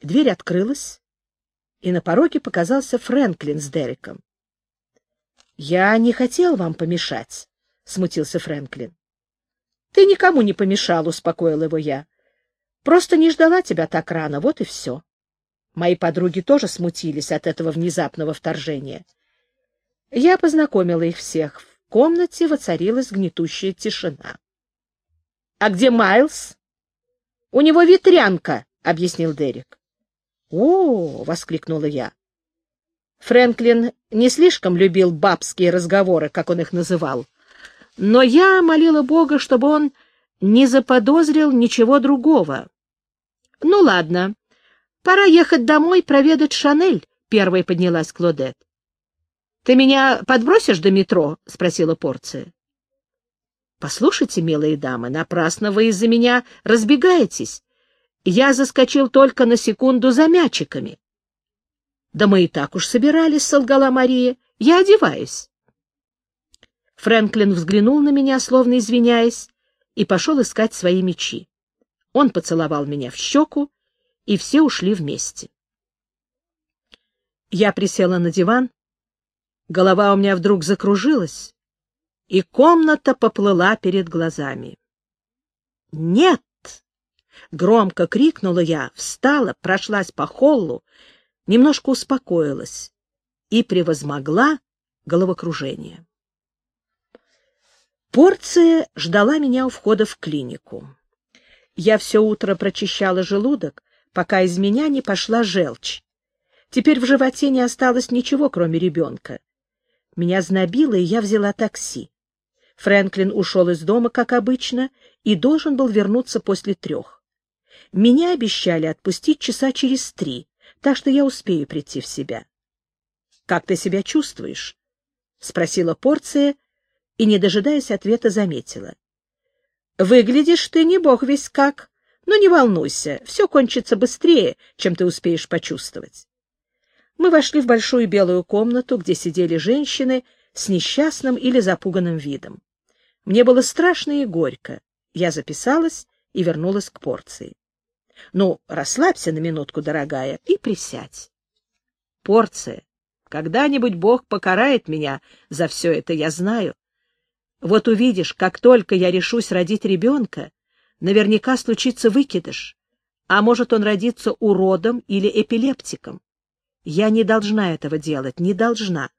Дверь открылась, и на пороге показался Фрэнклин с Дереком. — Я не хотел вам помешать, — смутился Фрэнклин. — Ты никому не помешал, — успокоил его я. — Просто не ждала тебя так рано, вот и все. Мои подруги тоже смутились от этого внезапного вторжения. Я познакомила их всех. В комнате воцарилась гнетущая тишина. — А где Майлз? — У него ветрянка, — объяснил Дерек. «О!» — воскликнула я. Фрэнклин не слишком любил бабские разговоры, как он их называл, но я молила Бога, чтобы он не заподозрил ничего другого. — Ну, ладно, пора ехать домой проведать Шанель, — первой поднялась Клодет. — Ты меня подбросишь до метро? — спросила Порция. — Послушайте, милые дамы, напрасно вы из-за меня разбегаетесь. Я заскочил только на секунду за мячиками. — Да мы и так уж собирались, — солгала Мария. — Я одеваюсь. Фрэнклин взглянул на меня, словно извиняясь, и пошел искать свои мечи. Он поцеловал меня в щеку, и все ушли вместе. Я присела на диван, голова у меня вдруг закружилась, и комната поплыла перед глазами. «Нет!» Громко крикнула я, встала, прошлась по холлу, немножко успокоилась и превозмогла головокружение. Порция ждала меня у входа в клинику. Я все утро прочищала желудок, пока из меня не пошла желчь. Теперь в животе не осталось ничего, кроме ребенка. Меня знобило, и я взяла такси. Фрэнклин ушел из дома, как обычно, и должен был вернуться после трех. Меня обещали отпустить часа через три, так что я успею прийти в себя. — Как ты себя чувствуешь? — спросила Порция и, не дожидаясь ответа, заметила. — Выглядишь ты не бог весь как, но не волнуйся, все кончится быстрее, чем ты успеешь почувствовать. Мы вошли в большую белую комнату, где сидели женщины с несчастным или запуганным видом. Мне было страшно и горько. Я записалась и вернулась к порции. Ну, расслабься на минутку, дорогая, и присядь. Порция. Когда-нибудь Бог покарает меня за все это, я знаю. Вот увидишь, как только я решусь родить ребенка, наверняка случится выкидыш, а может он родится уродом или эпилептиком. Я не должна этого делать, не должна.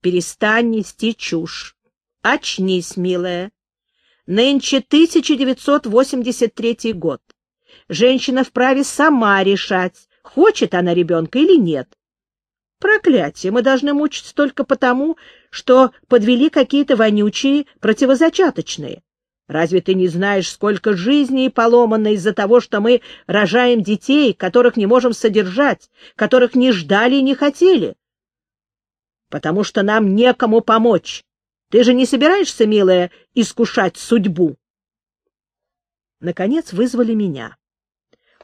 Перестань нести чушь. Очнись, милая. Нынче 1983 год. Женщина вправе сама решать, хочет она ребенка или нет. Проклятие, мы должны мучиться только потому, что подвели какие-то вонючие противозачаточные. Разве ты не знаешь, сколько жизней поломано из-за того, что мы рожаем детей, которых не можем содержать, которых не ждали и не хотели? Потому что нам некому помочь. Ты же не собираешься, милая, искушать судьбу? Наконец вызвали меня.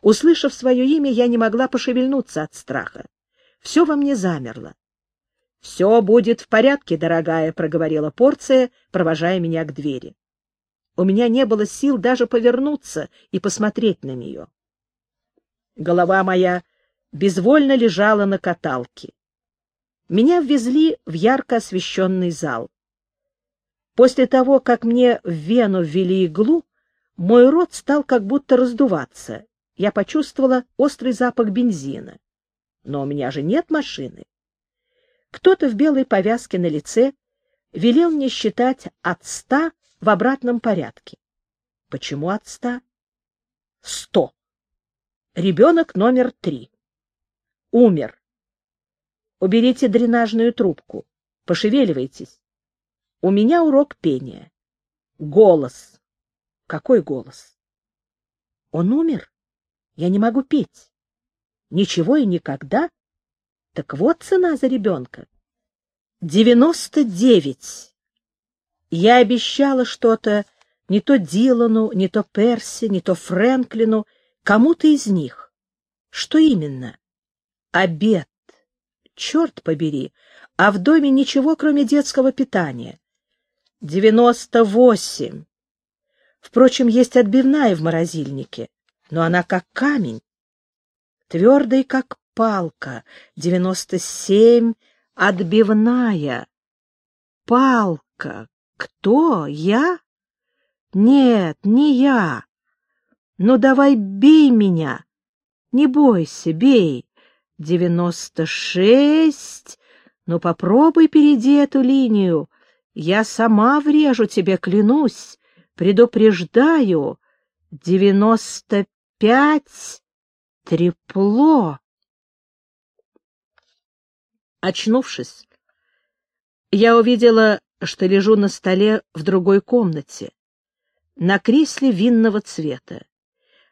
Услышав свое имя, я не могла пошевельнуться от страха. Все во мне замерло. — Все будет в порядке, дорогая, — проговорила порция, провожая меня к двери. У меня не было сил даже повернуться и посмотреть на нее. Голова моя безвольно лежала на каталке. Меня ввезли в ярко освещенный зал. После того, как мне в вену ввели иглу, мой рот стал как будто раздуваться. Я почувствовала острый запах бензина. Но у меня же нет машины. Кто-то в белой повязке на лице велел мне считать от ста в обратном порядке. Почему от ста? Сто. Ребенок номер три. Умер. Уберите дренажную трубку. Пошевеливайтесь. У меня урок пения. Голос. Какой голос? Он умер? Я не могу петь. Ничего и никогда? Так вот цена за ребенка. Девяносто девять. Я обещала что-то не то Дилану, не то Перси, не то Фрэнклину, кому-то из них. Что именно? Обед. Черт побери, а в доме ничего, кроме детского питания девяносто восемь. Впрочем, есть отбивная в морозильнике, но она как камень. твердый, как палка, девяносто семь, отбивная. Палка. Кто? Я? Нет, не я. Ну, давай бей меня. Не бойся, бей. Девяносто шесть. Ну, попробуй перейди эту линию. Я сама врежу тебе, клянусь. Предупреждаю. Девяносто пять. Трепло. Очнувшись, я увидела, что лежу на столе в другой комнате, на кресле винного цвета.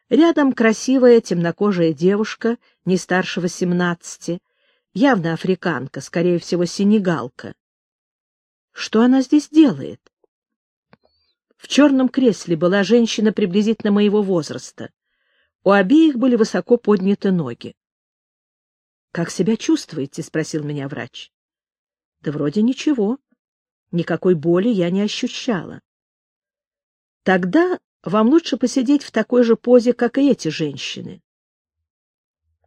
Рядом красивая темнокожая девушка, не старше восемнадцати, явно африканка, скорее всего, сенегалка. Что она здесь делает? В черном кресле была женщина приблизительно моего возраста. У обеих были высоко подняты ноги. «Как себя чувствуете?» — спросил меня врач. «Да вроде ничего. Никакой боли я не ощущала». «Тогда вам лучше посидеть в такой же позе, как и эти женщины».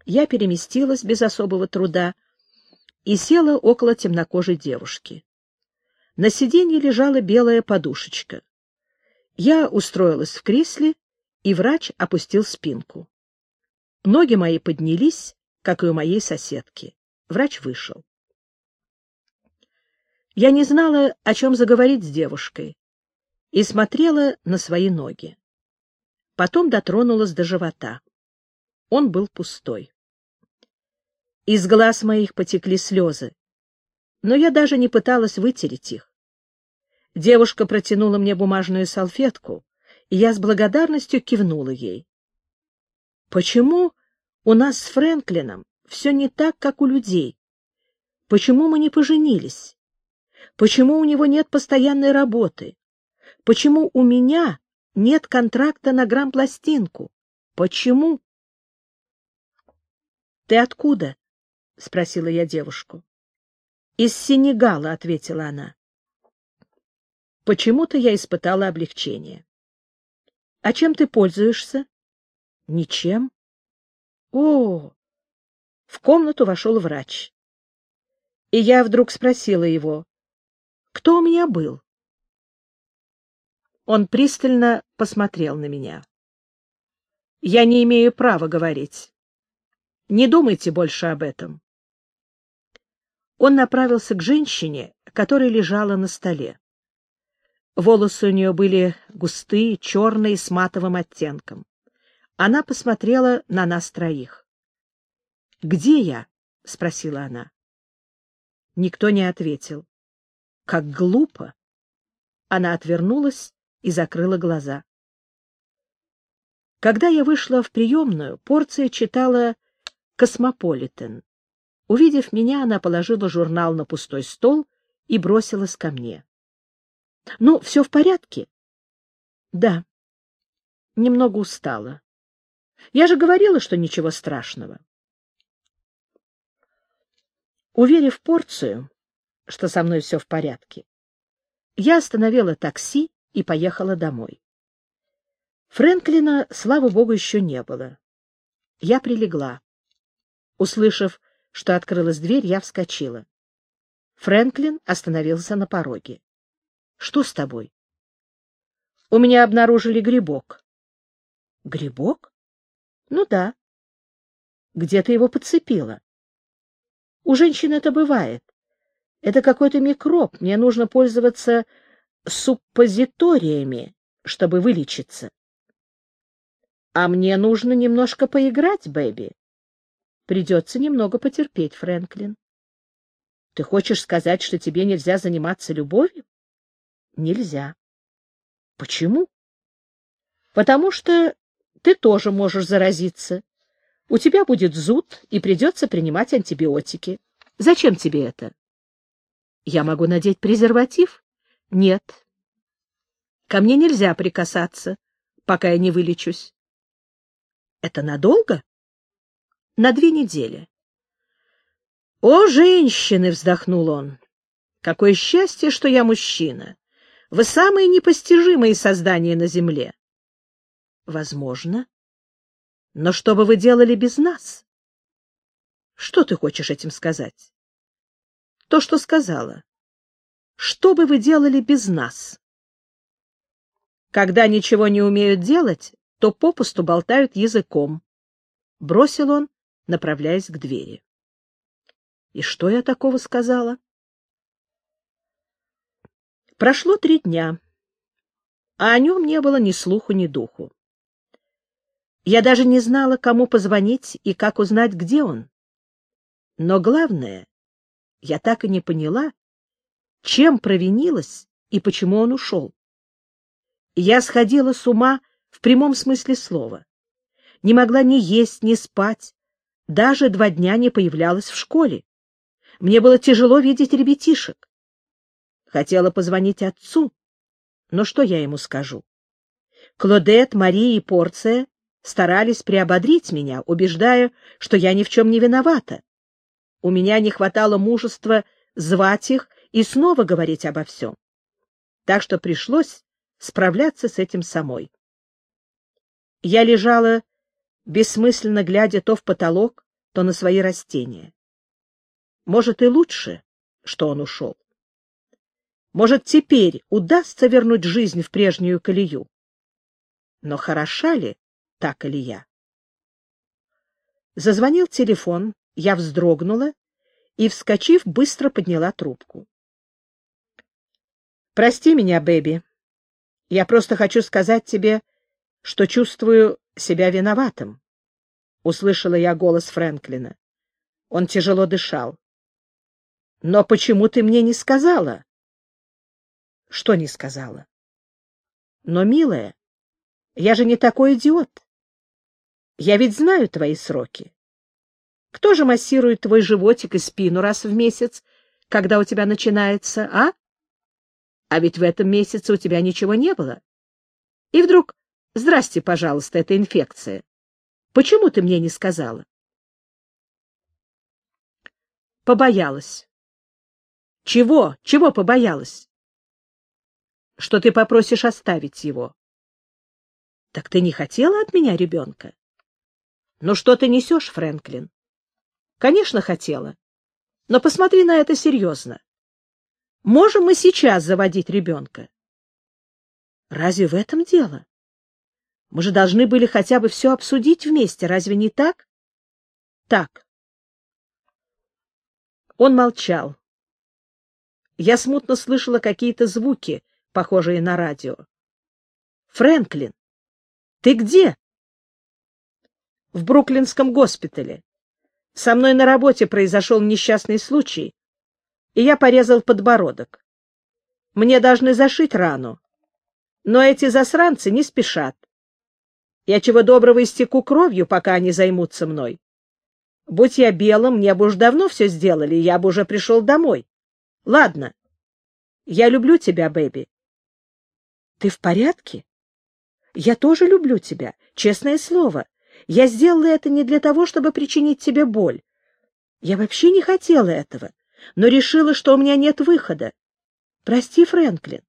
Я переместилась без особого труда и села около темнокожей девушки. На сиденье лежала белая подушечка. Я устроилась в кресле, и врач опустил спинку. Ноги мои поднялись, как и у моей соседки. Врач вышел. Я не знала, о чем заговорить с девушкой, и смотрела на свои ноги. Потом дотронулась до живота. Он был пустой. Из глаз моих потекли слезы, но я даже не пыталась вытереть их. Девушка протянула мне бумажную салфетку, и я с благодарностью кивнула ей. Почему у нас с Фрэнклином все не так, как у людей. Почему мы не поженились? Почему у него нет постоянной работы? Почему у меня нет контракта на грамм-пластинку? Почему? — Ты откуда? — спросила я девушку. — Из Сенегала, — ответила она. Почему-то я испытала облегчение. — А чем ты пользуешься? — Ничем. О! В комнату вошел врач. И я вдруг спросила его, кто у меня был? Он пристально посмотрел на меня. Я не имею права говорить. Не думайте больше об этом. Он направился к женщине, которая лежала на столе. Волосы у нее были густые, черные, с матовым оттенком. Она посмотрела на нас троих. — Где я? — спросила она. Никто не ответил. Как глупо! Она отвернулась и закрыла глаза. Когда я вышла в приемную, Порция читала «Cosmopolitan». Увидев меня, она положила журнал на пустой стол и бросилась ко мне. — Ну, все в порядке? — Да. Немного устала. Я же говорила, что ничего страшного. Уверив порцию, что со мной все в порядке, я остановила такси и поехала домой. Фрэнклина, слава богу, еще не было. Я прилегла. Услышав, что открылась дверь, я вскочила. Фрэнклин остановился на пороге. — Что с тобой? — У меня обнаружили грибок. — Грибок? Ну да. Где ты его подцепила? У женщин это бывает. Это какой-то микроб. Мне нужно пользоваться суппозиториями, чтобы вылечиться. А мне нужно немножко поиграть, Бэби. Придется немного потерпеть, Фрэнклин. Ты хочешь сказать, что тебе нельзя заниматься любовью? Нельзя. Почему? Потому что ты тоже можешь заразиться. У тебя будет зуд, и придется принимать антибиотики. Зачем тебе это? Я могу надеть презерватив? Нет. Ко мне нельзя прикасаться, пока я не вылечусь. Это надолго? На две недели. О, женщины, вздохнул он. Какое счастье, что я мужчина. Вы самые непостижимые создания на земле. Возможно. Но что бы вы делали без нас? Что ты хочешь этим сказать? То, что сказала. Что бы вы делали без нас? Когда ничего не умеют делать, то попусту болтают языком. Бросил он, направляясь к двери. И что я такого сказала? Прошло три дня, а о нем не было ни слуху, ни духу. Я даже не знала, кому позвонить и как узнать, где он. Но главное, я так и не поняла, чем провинилась и почему он ушел. Я сходила с ума в прямом смысле слова. Не могла ни есть, ни спать, даже два дня не появлялась в школе. Мне было тяжело видеть ребятишек. Хотела позвонить отцу, но что я ему скажу? Клодет, Мария и Порция старались приободрить меня, убеждая, что я ни в чем не виновата. У меня не хватало мужества звать их и снова говорить обо всем. Так что пришлось справляться с этим самой. Я лежала, бессмысленно глядя то в потолок, то на свои растения. Может, и лучше, что он ушел. Может, теперь удастся вернуть жизнь в прежнюю колею. Но хороша ли так или я? Зазвонил телефон, я вздрогнула и, вскочив, быстро подняла трубку. «Прости меня, Бэби. Я просто хочу сказать тебе, что чувствую себя виноватым», — услышала я голос Фрэнклина. Он тяжело дышал. «Но почему ты мне не сказала?» «Что не сказала?» «Но, милая, я же не такой идиот. Я ведь знаю твои сроки. Кто же массирует твой животик и спину раз в месяц, когда у тебя начинается, а? А ведь в этом месяце у тебя ничего не было. И вдруг, здрасте, пожалуйста, эта инфекция. Почему ты мне не сказала? Побоялась. Чего? Чего побоялась? Что ты попросишь оставить его. Так ты не хотела от меня ребенка? Ну что ты несешь, Фрэнклин? Конечно, хотела. Но посмотри на это серьезно. Можем мы сейчас заводить ребенка? Разве в этом дело? Мы же должны были хотя бы все обсудить вместе, разве не так? Так. Он молчал. Я смутно слышала какие-то звуки, похожие на радио. Фрэнклин, ты где? В Бруклинском госпитале. Со мной на работе произошел несчастный случай, и я порезал подбородок. Мне должны зашить рану, но эти засранцы не спешат. Я чего доброго истеку кровью, пока они займутся мной. Будь я белым, мне бы уж давно все сделали, я бы уже пришел домой. Ладно. Я люблю тебя, Бэби. Ты в порядке? Я тоже люблю тебя, честное слово. Я сделала это не для того, чтобы причинить тебе боль. Я вообще не хотела этого, но решила, что у меня нет выхода. Прости, Фрэнклин.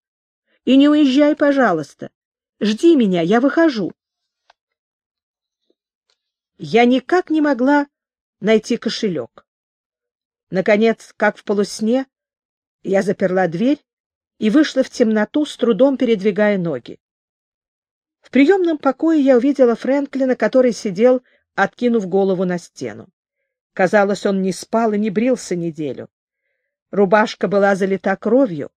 И не уезжай, пожалуйста. Жди меня, я выхожу. Я никак не могла найти кошелек. Наконец, как в полусне, я заперла дверь и вышла в темноту, с трудом передвигая ноги. В приемном покое я увидела Фрэнклина, который сидел, откинув голову на стену. Казалось, он не спал и не брился неделю. Рубашка была залита кровью,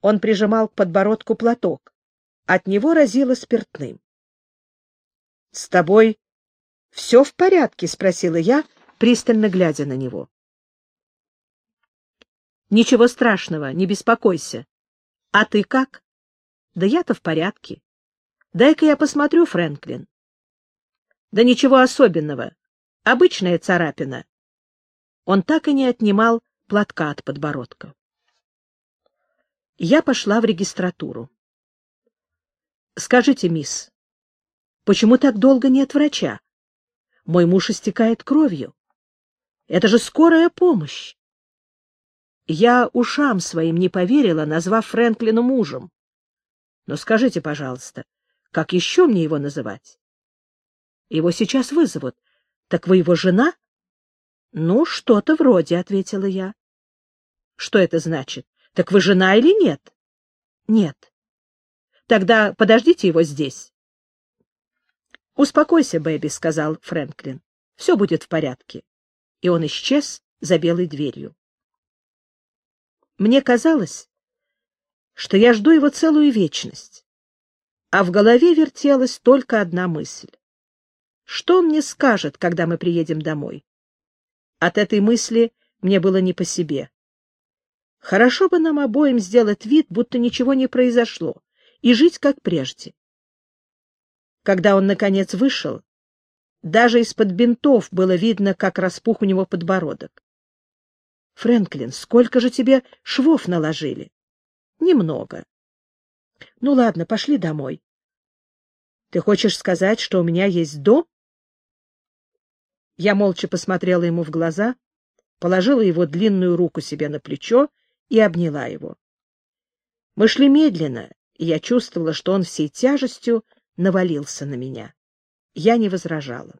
он прижимал к подбородку платок. От него разило спиртным. — С тобой все в порядке? — спросила я, пристально глядя на него. — Ничего страшного, не беспокойся. А ты как? — Да я-то в порядке. Дай-ка я посмотрю, Фрэнклин. Да ничего особенного. Обычная царапина. Он так и не отнимал платка от подбородка. Я пошла в регистратуру. Скажите, мисс, почему так долго нет врача? Мой муж истекает кровью. Это же скорая помощь. Я ушам своим не поверила, назвав Фрэнклина мужем. Но скажите, пожалуйста, как еще мне его называть? Его сейчас вызовут. Так вы его жена? — Ну, что-то вроде, — ответила я. — Что это значит? Так вы жена или нет? — Нет. — Тогда подождите его здесь. — Успокойся, Бэби, — сказал Фрэнклин. — Все будет в порядке. И он исчез за белой дверью. Мне казалось, что я жду его целую вечность, а в голове вертелась только одна мысль. Что он мне скажет, когда мы приедем домой? От этой мысли мне было не по себе. Хорошо бы нам обоим сделать вид, будто ничего не произошло, и жить как прежде. Когда он, наконец, вышел, даже из-под бинтов было видно, как распух у него подбородок. — Фрэнклин, сколько же тебе швов наложили? — Немного. — Ну ладно, пошли домой. — Ты хочешь сказать, что у меня есть дом? Я молча посмотрела ему в глаза, положила его длинную руку себе на плечо и обняла его. Мы шли медленно, и я чувствовала, что он всей тяжестью навалился на меня. Я не возражала.